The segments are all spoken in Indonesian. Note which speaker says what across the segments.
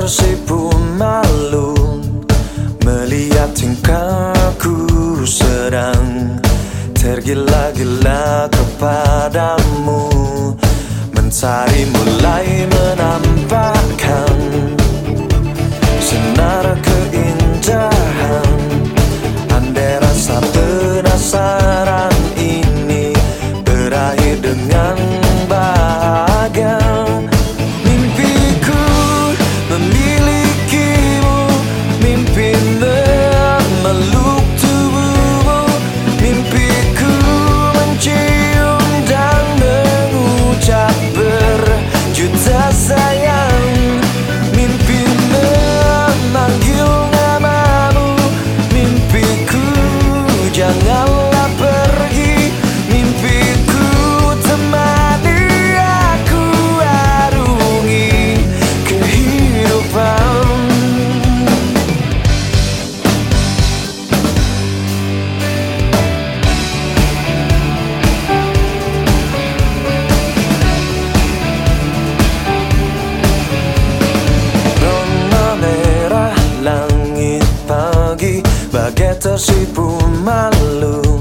Speaker 1: tersipu malu Melihat tingkahku sedang Tergila-gila kepadamu. Mencari mulai menampakkan balloon tersipu malu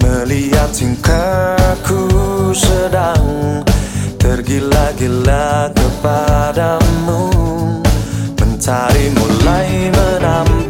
Speaker 1: Melihat tingkahku sedang Tergila-gila kepadamu. Mentari mulai menampak